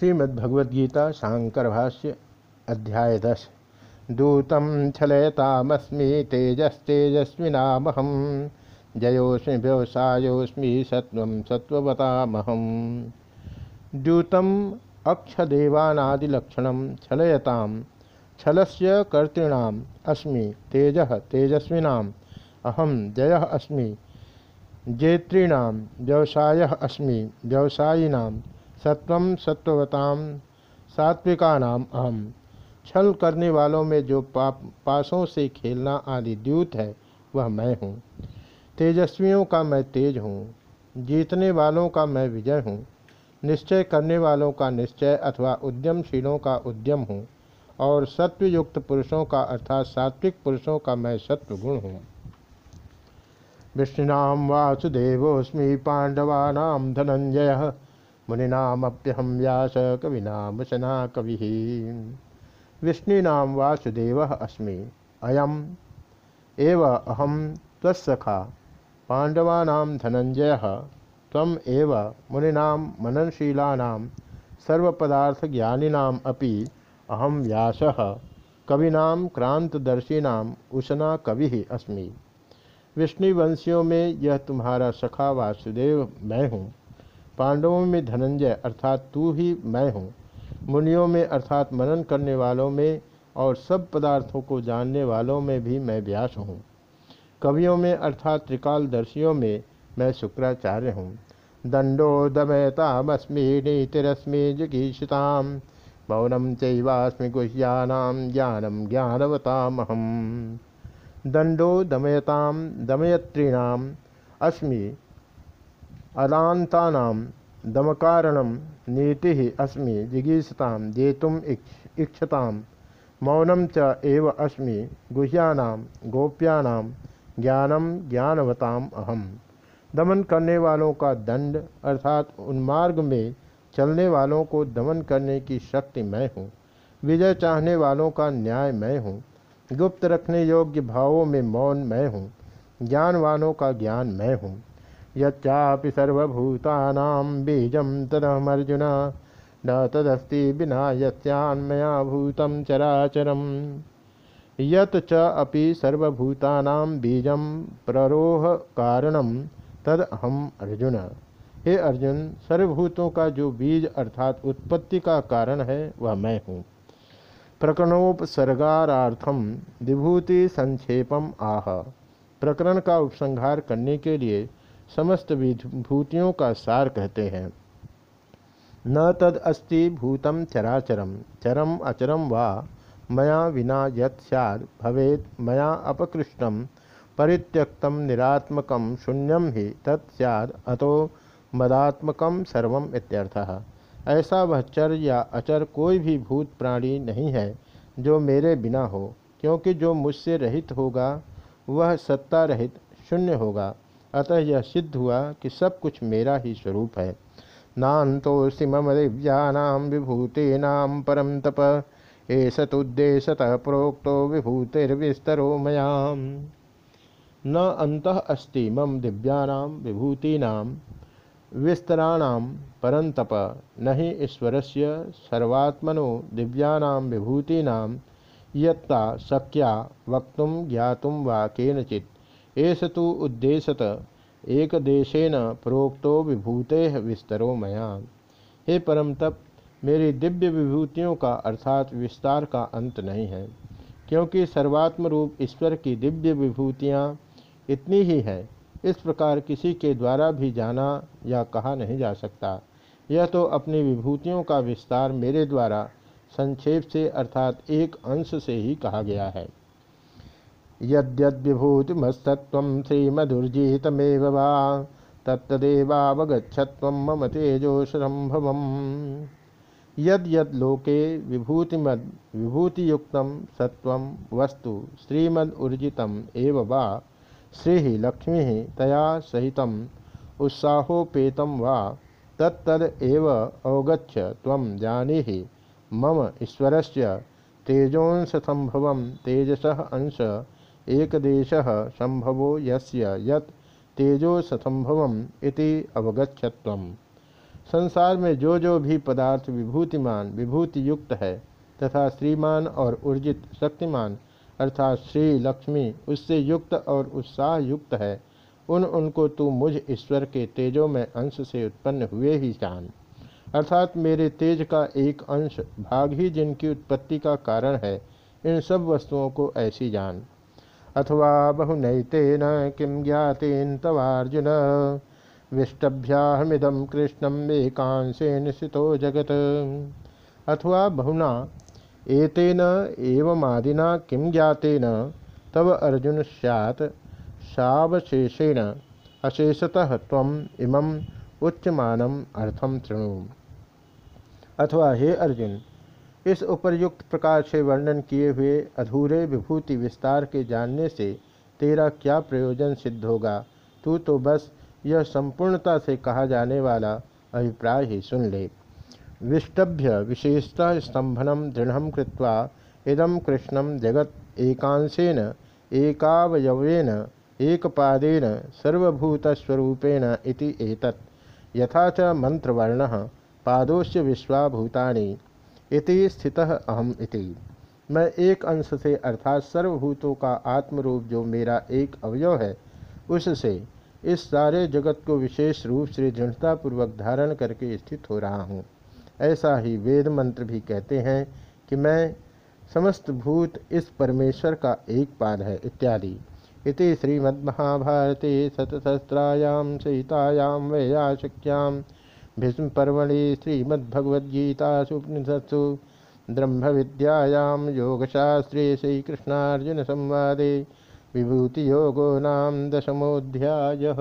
श्रीमद्भगवद्गीता शांकर भाष्य अध्याय दस। दूतम छलयतामस्मी तेजस्तेजस्विनामहम। जयोस्मि व्यवसायोस्मि सत्व सत्वतामहम दूतम अक्षदेवानादिलक्षण छलयताम। छलस्य कर्तॄणाम अस्मि तेज तेजस्विनाम। अहम जय अस्मि। जेतॄणाम व्यवसाय अस्मि। व्यवसायीनाम सत्व सत्वताम सात्विका नाम अहम छल करने वालों में जो पाप, पासों से खेलना आदि द्यूत है, वह मैं हूँ। तेजस्वियों का मैं तेज हूँ। जीतने वालों का मैं विजय हूँ। निश्चय करने वालों का निश्चय अथवा उद्यमशीलों का उद्यम हूँ। और सत्वयुक्त पुरुषों का अर्थात सात्विक पुरुषों का मैं सत्व गुण हूँ। विष्णुनाम वासुदेवोस्मी पांडवानाम धनंजय। मुनिनामप्यहम व्यास कविनामुशना कवि विष्णुनाम वासुदेव अस्मि। अयम। एव अहम त्वत्सखा पांडवानाम धनंजय तम एव मुनीनाम मननशीलानां सर्वपदार्थ ज्ञानिनाम अपि अहम व्यास। कविनाम क्रांतदर्शिनाम उषना कवि अस्मि। विष्णुवंशियों में यह तुम्हारा सखा वासुदेव मैं हूँ। पांडवों में धनंजय अर्थात तू ही मैं हूँ। मुनियों में अर्थात मनन करने वालों में और सब पदार्थों को जानने वालों में भी मैं व्यास हूँ। कवियों में अर्थात त्रिकालदर्शियों में मैं शुक्राचार्य हूँ। दंडो दमयतामस्मी नीतिरश्मि जिगीषिताम, मौनम चैवास्मि गुह्यानाम ज्ञानम ज्ञानवतामहम। दंडो दमयताम, दमयत्रीणाम, अस्मि अदाता दमकारण नीति अस्मि जिगीषता जेतुम इक्षता। मौनम च एव अस्मि गोप्यानां ज्ञानम अहम। दमन करने वालों का दंड, अर्थात उन्मार्ग में चलने वालों को दमन करने की शक्ति मैं हूँ। विजय चाहने वालों का न्याय मैं हूँ। गुप्त रखने योग्य भावों में मौन मैं हूँ। ज्ञानवानों का ज्ञान मैं हूँ। सर्वभूतानां बीजं तदहमर्जुन न तदस्ति विना यस्यान्मया भूतं चराचरम्। यत च अपि प्ररोह कारणं तद अहम अर्जुन। हे अर्जुन, सर्वभूतों का जो बीज अर्थात उत्पत्ति का कारण है, वह मैं हूँ। प्रकरणोपसर्गाराथम विभूति संक्षेपम आह। प्रकरण का उपसंहार करने के लिए समस्त विभूतियों का सार कहते हैं। न तद अस्ति भूतम चराचरम चरम अचरम वा मया विना यत सैद भवेत मया अपकृष्टम। परित्यक्तम निरात्मकम शून्यम ही तत्सद अतो मदात्मकम सर्वम इत्यर्थः। ऐसा वह चर या अचर कोई भी भूत प्राणी नहीं है जो मेरे बिना हो, क्योंकि जो मुझसे रहित होगा, वह सत्ता रहित शून्य होगा। अतः यह सिद्ध हुआ कि सब कुछ मेरा ही स्वरूप है। नान्तोऽसि मम दिव्यानां विभूतीनां परम तप। एषतुद्देशतः प्रोक्तो विभूतिर्विस्तरो मयाम। न अंतः अस्ति मम दिव्यानां विभूतीनां विस्तराणां परंतप न ही ईश्वरस्य सर्वात्मनो दिव्यानां विभूतीनां यत्ता शक्या वक्तुं ज्ञातुं वा केनचित्। एस तो उद्देशत। एक देशेन प्रोक्तो विभूते विस्तरो मया। हे परम तप मेरी दिव्य विभूतियों का अर्थात विस्तार का अंत नहीं है, क्योंकि सर्वात्म रूप ईश्वर की दिव्य विभूतियाँ इतनी ही है। इस प्रकार किसी के द्वारा भी जाना या कहा नहीं जा सकता। यह तो अपनी विभूतियों का विस्तार मेरे द्वारा संक्षेप से अर्थात एक अंश से ही कहा गया है। यद्यद्विभूतिमस्तत्व श्रीमधुर्जितमेव वा तत्तदेवावगछत्व मम तेजोसंभव यद यद लोके विभूतिमद विभूतियुक्त सत्व वस्तु श्रीमद वा श्री लक्ष्मी तया सहित उत्साहोपेत वा अवगछ तम जानी मम ईश्वरस्य तेजोंशसंभव तेजस अंश एक देश संभवो यस्य यत तेजो ससंभव इति अवगछत्व संसार में जो जो भी पदार्थ विभूतिमान विभूति युक्त है, तथा श्रीमान और ऊर्जित शक्तिमान, अर्थात श्री लक्ष्मी, उससे युक्त और उत्साह युक्त है, उन उनको तू मुझ ईश्वर के तेजों में अंश से उत्पन्न हुए ही जान। अर्थात मेरे तेज का एक अंश भाग ही जिनकी उत्पत्ति का कारण है, इन सब वस्तुओं को ऐसी जान। अथवा बहुनैतेन किम ज्ञातेन तवार्जुन विष्टभ्याहमिदम कृष्णम एकांशेन स्थितो जगत। अथवा बहुना, एतेन एवमादिना किम ज्ञातेन? तव अर्जुन सैत् सावशेषेण अशेषतः तम इमं उच्चमानम अर्थम तृणु अथवा हे अर्जुन इस उपर्युक्त प्रकार से वर्णन किए हुए अधूरे विभूति विस्तार के जानने से तेरा क्या प्रयोजन सिद्ध होगा? तू तो बस यह संपूर्णता से कहा जाने वाला अभिप्राय ही सुन ले। विष्टभ्य विशेषता स्तंभनम दृढ़ कृत्वा इदम कृष्णम जगत एकांशेन, एकावयवेन, एकपादेन, सर्वभूतस्वरूपेण इति एतत्। यथा च मंत्रवर्णः पादोश्य विश्वाभूतानि। इति स्थितः अहम इति। मैं एक अंश से अर्थात सर्वभूतों का आत्मरूप जो मेरा एक अवयव है, उससे इस सारे जगत को विशेष रूप से दृढ़तापूर्वक धारण करके स्थित हो रहा हूँ। ऐसा ही वेद मंत्र भी कहते हैं कि मैं समस्त भूत इस परमेश्वर का एक पाद है, इत्यादि। इति श्रीमद्महाभारते शतसहस्रायां सहितायां वैयाशिक्यां भीष्मपर्वणि ब्रह्म ब्रह्मविद्यायां योगशास्त्रे श्रीकृष्णार्जुन संवादे विभूति योगो नाम दशमोऽध्यायः